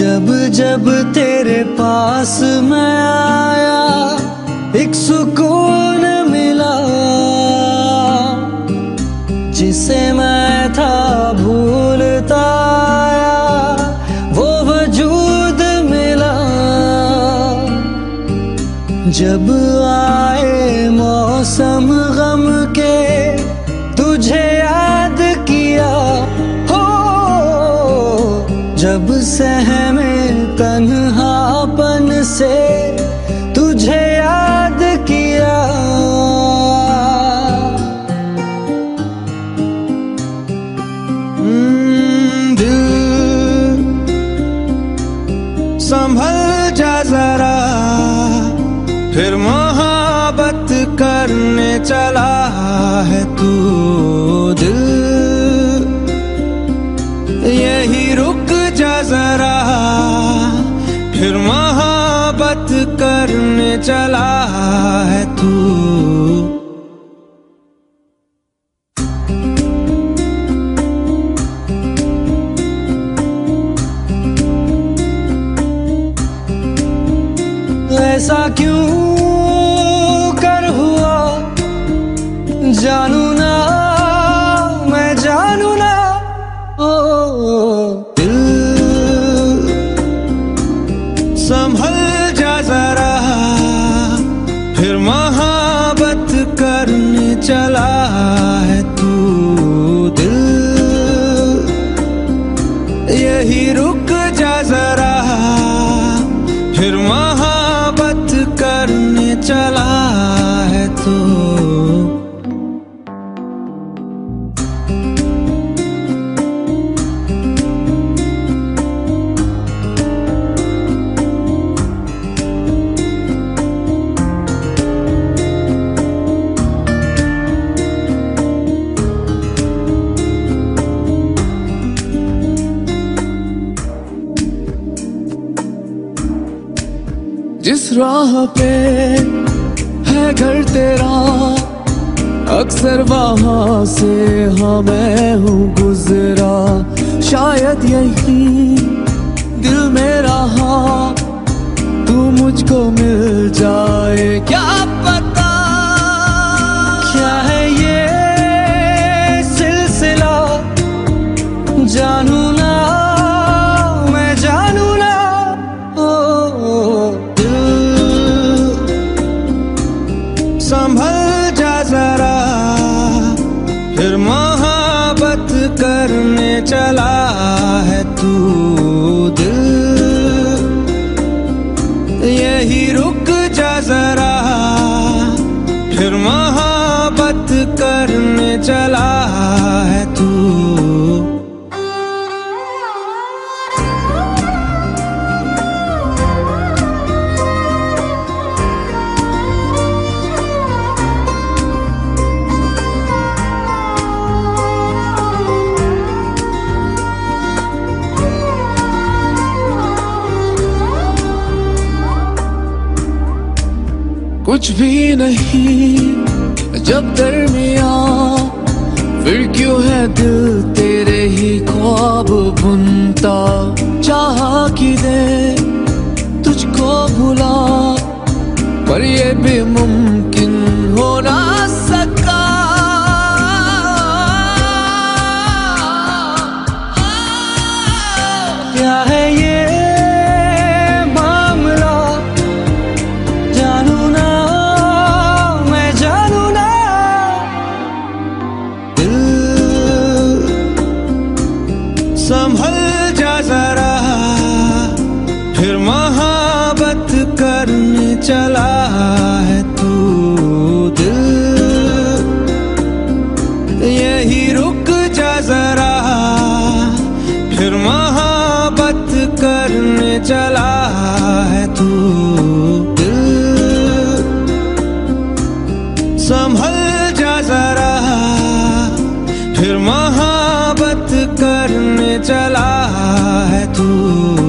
जब जब तेरे पास मैं आया, एक सुकून मिला, जिसे मैं था भूलता वो वजूद मिला। जब आए मौसम गम के, तुझे याद किया, हो, जब तन्हापन से तुझे याद किया। हम्म, संभल जा जरा फिर मोहब्बत करने चला है तू। चला है तू। ऐसा क्यों कर हुआ? जानू फिर महाबत करने चला है तू दिल। यही रुक जा जरा। फिर महाबत करने चला है तू। जिस राह पे है घर तेरा, अक्सर वहाँ से हाँ मैं हूँ गुजरा। शायद यही दिल में रहा तू मुझको मिल जाए संभल जा जरा। फिर मोहब्बत करने चला है तू दिल। यही रुक जा जरा। फिर मोहब्बत करने चला है तू कुछ भी नहीं। जब दरमिया फिर क्यों है दिल तेरे ही ख्वाब बुनता चाह कि दे तुझको भुला, पर ये भी मुमकिन संभल जा जरा। फिर महाबत करने चला। चला है तू।